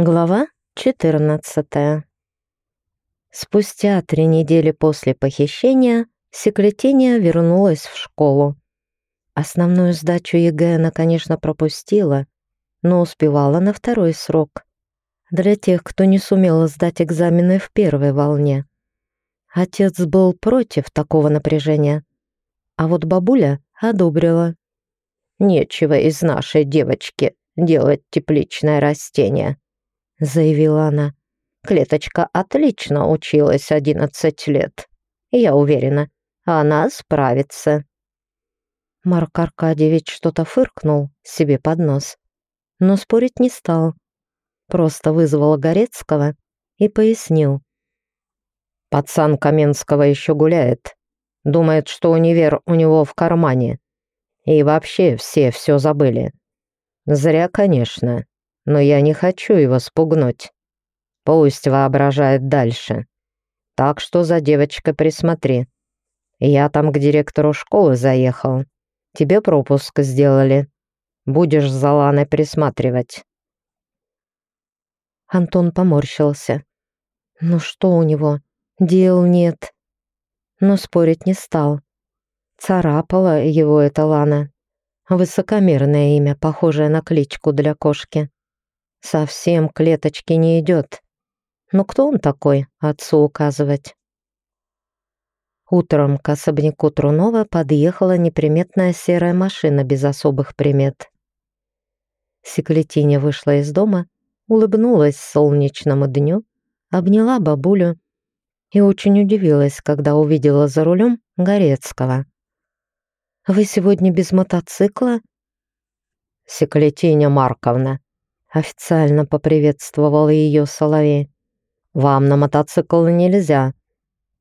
Глава 14. Спустя три недели после похищения секретиня вернулась в школу. Основную сдачу ЕГЭ она, конечно, пропустила, но успевала на второй срок. Для тех, кто не сумел сдать экзамены в первой волне. Отец был против такого напряжения, а вот бабуля одобрила. «Нечего из нашей девочки делать тепличное растение», — заявила она. «Клеточка отлично училась одиннадцать лет. Я уверена, она справится». Марк Аркадьевич что-то фыркнул себе под нос, но спорить не стал. Просто вызвал Горецкого и пояснил. «Пацан Каменского еще гуляет. Думает, что универ у него в кармане. И вообще все все забыли. Зря, конечно но я не хочу его спугнуть. Пусть воображает дальше. Так что за девочкой присмотри. Я там к директору школы заехал. Тебе пропуск сделали. Будешь за Ланой присматривать». Антон поморщился. «Ну что у него? Дел нет». Но спорить не стал. Царапала его эта Лана. Высокомерное имя, похожее на кличку для кошки. Совсем клеточки не идет. Но кто он такой, отцу указывать? Утром к особняку Трунова подъехала неприметная серая машина без особых примет. Секлетиня вышла из дома, улыбнулась солнечному дню, обняла бабулю и очень удивилась, когда увидела за рулем Горецкого. «Вы сегодня без мотоцикла?» «Секлетиня Марковна», Официально поприветствовал ее Соловей. «Вам на мотоцикл нельзя.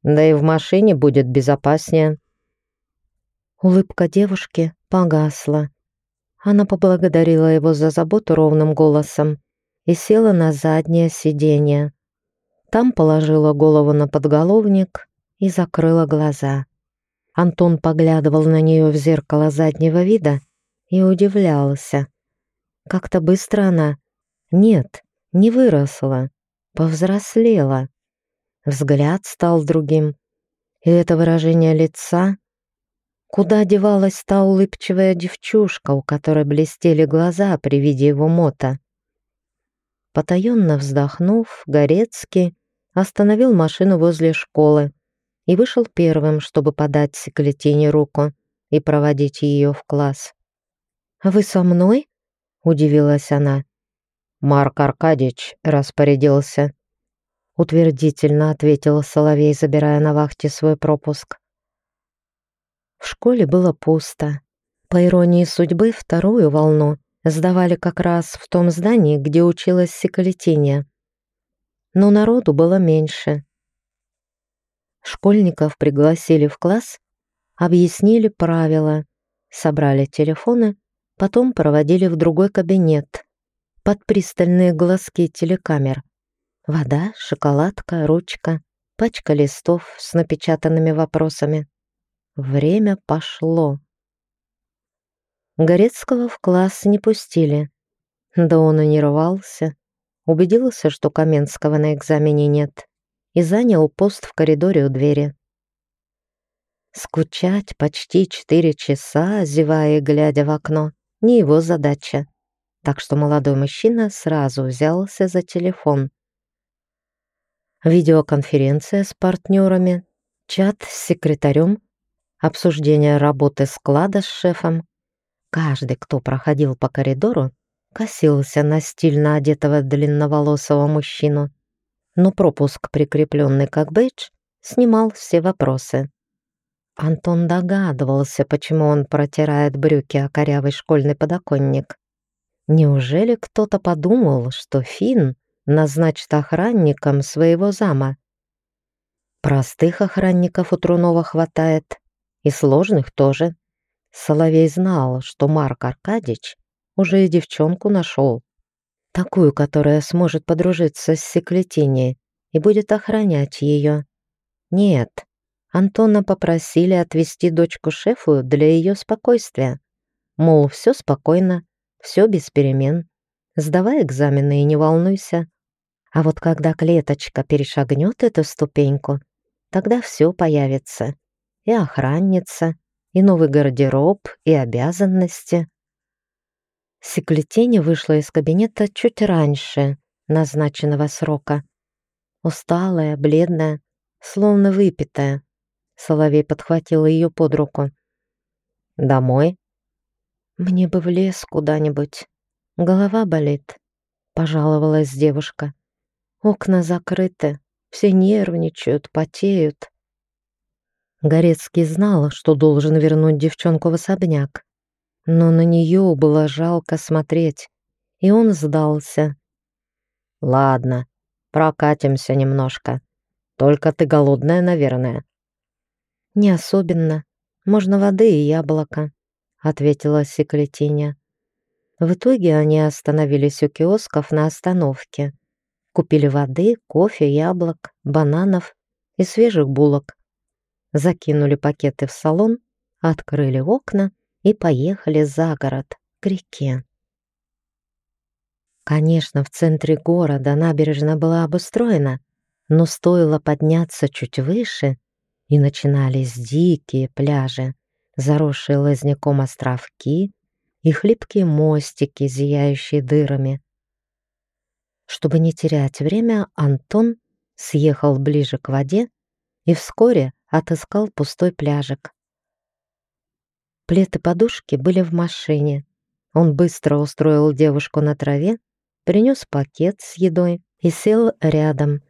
Да и в машине будет безопаснее». Улыбка девушки погасла. Она поблагодарила его за заботу ровным голосом и села на заднее сиденье. Там положила голову на подголовник и закрыла глаза. Антон поглядывал на нее в зеркало заднего вида и удивлялся. Как-то быстро она... Нет, не выросла, повзрослела. Взгляд стал другим. И это выражение лица... Куда девалась та улыбчивая девчушка, у которой блестели глаза при виде его мота? Потаенно вздохнув, Горецкий остановил машину возле школы и вышел первым, чтобы подать Секлетине руку и проводить ее в класс. «Вы со мной?» удивилась она. Марк Аркадьевич распорядился. Утвердительно ответил Соловей, забирая на вахте свой пропуск. В школе было пусто. По иронии судьбы, вторую волну сдавали как раз в том здании, где училась Сиколетиния. Но народу было меньше. Школьников пригласили в класс, объяснили правила, собрали телефоны Потом проводили в другой кабинет, под пристальные глазки телекамер. Вода, шоколадка, ручка, пачка листов с напечатанными вопросами. Время пошло. Горецкого в класс не пустили. Да он и не рвался. Убедился, что Каменского на экзамене нет, и занял пост в коридоре у двери. Скучать почти четыре часа, зевая и глядя в окно, не его задача. Так что молодой мужчина сразу взялся за телефон. Видеоконференция с партнерами, чат с секретарем, обсуждение работы склада с шефом. Каждый, кто проходил по коридору, косился на стильно одетого длинноволосого мужчину, но пропуск, прикрепленный как бейдж, снимал все вопросы. Антон догадывался, почему он протирает брюки о корявый школьный подоконник. Неужели кто-то подумал, что Финн назначит охранником своего зама? Простых охранников у Трунова хватает, и сложных тоже. Соловей знал, что Марк Аркадьевич уже и девчонку нашел. Такую, которая сможет подружиться с Секлетиней и будет охранять ее. Нет, Антона попросили отвезти дочку шефу для ее спокойствия. Мол, все спокойно, все без перемен. Сдавай экзамены и не волнуйся. А вот когда клеточка перешагнет эту ступеньку, тогда все появится. И охранница, и новый гардероб, и обязанности. Секлетини вышла из кабинета чуть раньше назначенного срока. Усталая, бледная, словно выпитая. Соловей подхватил ее под руку. «Домой?» «Мне бы в лес куда-нибудь. Голова болит», — пожаловалась девушка. «Окна закрыты, все нервничают, потеют». Горецкий знал, что должен вернуть девчонку в особняк, но на нее было жалко смотреть, и он сдался. «Ладно, прокатимся немножко. Только ты голодная, наверное». «Не особенно. Можно воды и яблоко», — ответила секретиня. В итоге они остановились у киосков на остановке. Купили воды, кофе, яблок, бананов и свежих булок. Закинули пакеты в салон, открыли окна и поехали за город, к реке. Конечно, в центре города набережная была обустроена, но стоило подняться чуть выше, и начинались дикие пляжи, заросшие лозняком островки и хлипкие мостики, зияющие дырами. Чтобы не терять время, Антон съехал ближе к воде и вскоре отыскал пустой пляжик. Плед и подушки были в машине. Он быстро устроил девушку на траве, принес пакет с едой и сел рядом.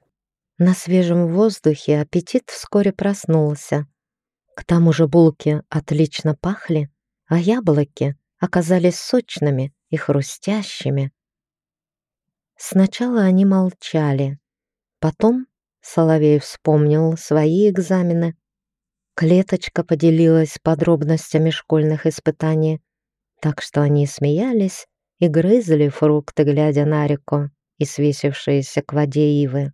На свежем воздухе аппетит вскоре проснулся. К тому же булки отлично пахли, а яблоки оказались сочными и хрустящими. Сначала они молчали. Потом Соловей вспомнил свои экзамены. Клеточка поделилась подробностями школьных испытаний, так что они смеялись и грызли фрукты, глядя на реку и свесившиеся к воде ивы.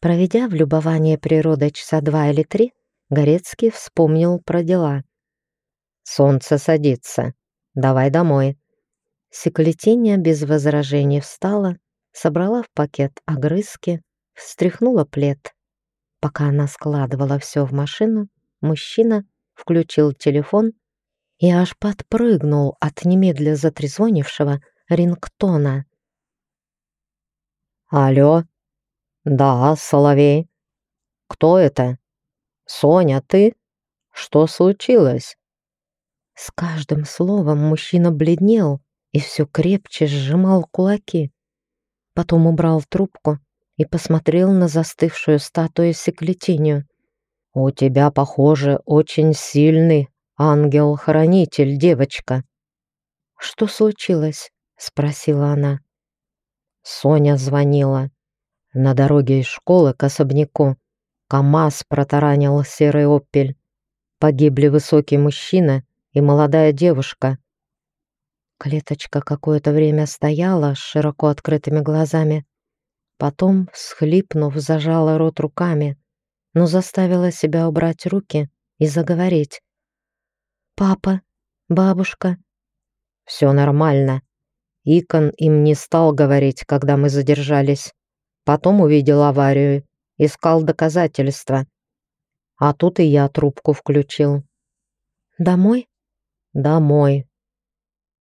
Проведя в любовании природой часа два или три, Горецкий вспомнил про дела. «Солнце садится. Давай домой». Секлетиния без возражений встала, собрала в пакет огрызки, встряхнула плед. Пока она складывала все в машину, мужчина включил телефон и аж подпрыгнул от немедля затрезвонившего рингтона. «Алло? Да, Соловей. Кто это? Соня, ты? Что случилось?» С каждым словом мужчина бледнел и все крепче сжимал кулаки. Потом убрал трубку и посмотрел на застывшую статую секлетинию. «У тебя, похоже, очень сильный ангел-хранитель, девочка». «Что случилось?» — спросила она. Соня звонила. На дороге из школы к особняку КамАЗ протаранил серый «Опель». Погибли высокий мужчина и молодая девушка. Клеточка какое-то время стояла с широко открытыми глазами. Потом, схлипнув, зажала рот руками, но заставила себя убрать руки и заговорить. «Папа, бабушка». «Все нормально». Икон им не стал говорить, когда мы задержались. Потом увидел аварию, искал доказательства. А тут и я трубку включил. «Домой?» «Домой.